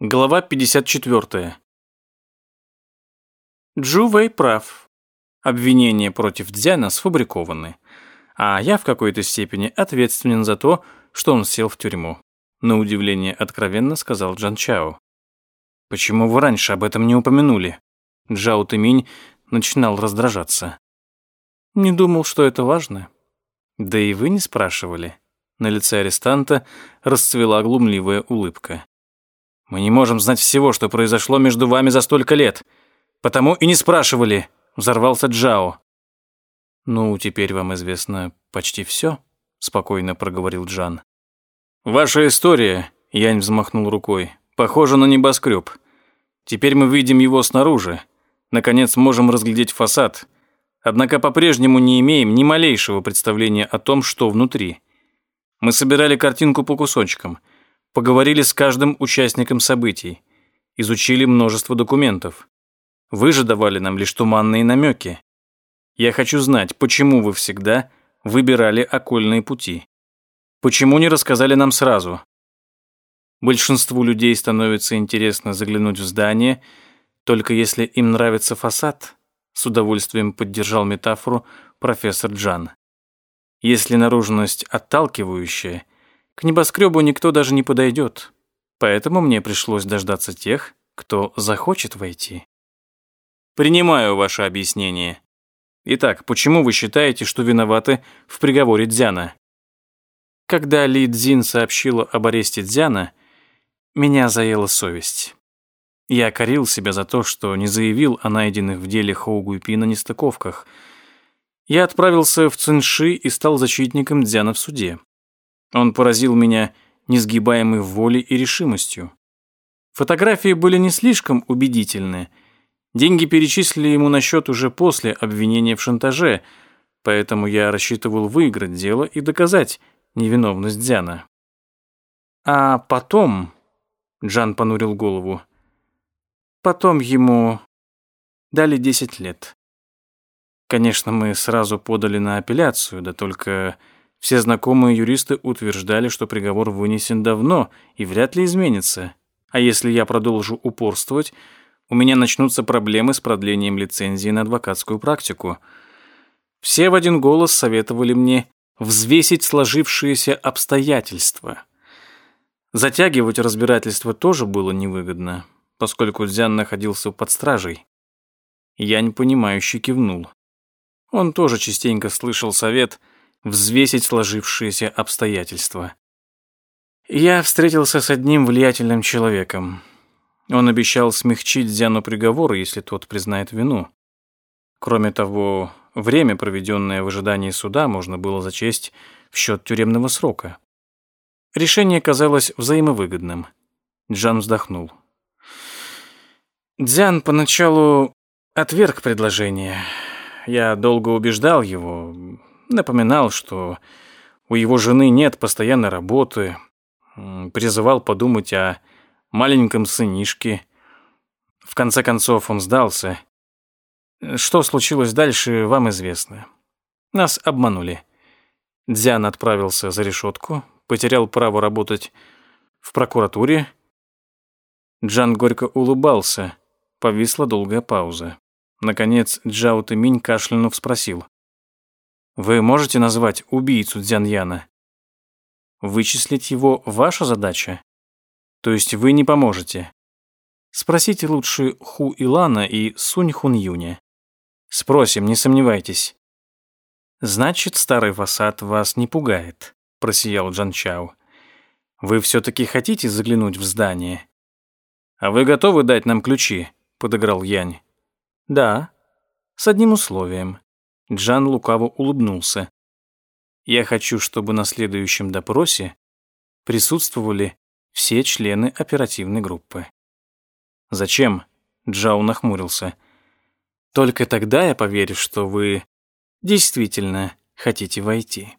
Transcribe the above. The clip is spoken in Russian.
Глава 54. Джу Вэй прав. Обвинения против Дзяна сфабрикованы. А я в какой-то степени ответственен за то, что он сел в тюрьму. На удивление откровенно сказал Джан Чао. «Почему вы раньше об этом не упомянули?» Джао Тыминь начинал раздражаться. «Не думал, что это важно. Да и вы не спрашивали». На лице арестанта расцвела глумливая улыбка. Мы не можем знать всего, что произошло между вами за столько лет. Потому и не спрашивали», — взорвался Джао. «Ну, теперь вам известно почти все», — спокойно проговорил Джан. «Ваша история», — Янь взмахнул рукой, — «похожа на небоскреб. Теперь мы видим его снаружи. Наконец можем разглядеть фасад. Однако по-прежнему не имеем ни малейшего представления о том, что внутри. Мы собирали картинку по кусочкам — Поговорили с каждым участником событий. Изучили множество документов. Вы же давали нам лишь туманные намеки. Я хочу знать, почему вы всегда выбирали окольные пути. Почему не рассказали нам сразу? Большинству людей становится интересно заглянуть в здание, только если им нравится фасад, с удовольствием поддержал метафору профессор Джан. Если наружность отталкивающая – к небоскребу никто даже не подойдет, поэтому мне пришлось дождаться тех, кто захочет войти. Принимаю ваше объяснение. Итак, почему вы считаете, что виноваты в приговоре Дзяна? Когда Ли Цзин сообщила об аресте Дзяна, меня заела совесть. Я корил себя за то, что не заявил о найденных в деле Хоу Гуйпина нестыковках. Я отправился в Цинши и стал защитником Дзяна в суде. Он поразил меня несгибаемой волей и решимостью. Фотографии были не слишком убедительны. Деньги перечислили ему на счет уже после обвинения в шантаже, поэтому я рассчитывал выиграть дело и доказать невиновность Дзяна. А потом... Джан понурил голову. Потом ему дали 10 лет. Конечно, мы сразу подали на апелляцию, да только все знакомые юристы утверждали, что приговор вынесен давно и вряд ли изменится. А если я продолжу упорствовать, у меня начнутся проблемы с продлением лицензии на адвокатскую практику. Все в один голос советовали мне взвесить сложившиеся обстоятельства. Затягивать разбирательство тоже было невыгодно, поскольку Дзян находился под стражей. Я непонимающе кивнул. Он тоже частенько слышал совет – взвесить сложившиеся обстоятельства. Я встретился с одним влиятельным человеком. Он обещал смягчить Дзяну приговор, если тот признает вину. Кроме того, время, проведенное в ожидании суда, можно было зачесть в счет тюремного срока. Решение казалось взаимовыгодным. Джан вздохнул. Дзян поначалу отверг предложение. Я долго убеждал его, напоминал, что у его жены нет постоянной работы, призывал подумать о маленьком сынишке. В конце концов он сдался. Что случилось дальше, вам известно. Нас обманули. Дзян отправился за решетку, потерял право работать в прокуратуре. Джан горько улыбался. Повисла долгая пауза. Наконец Джао Тыминь кашлянув спросил. Вы можете назвать убийцу Дзяньяна? Вычислить его ваша задача? То есть вы не поможете? Спросите лучше Ху Илана и Сунь Хун Юня. Спросим, не сомневайтесь. Значит, старый фасад вас не пугает, просиял Джан Чао. Вы все-таки хотите заглянуть в здание? А вы готовы дать нам ключи? подыграл Янь. Да, с одним условием. Джан лукаво улыбнулся. «Я хочу, чтобы на следующем допросе присутствовали все члены оперативной группы». «Зачем?» — Джао нахмурился. «Только тогда я поверю, что вы действительно хотите войти».